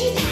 you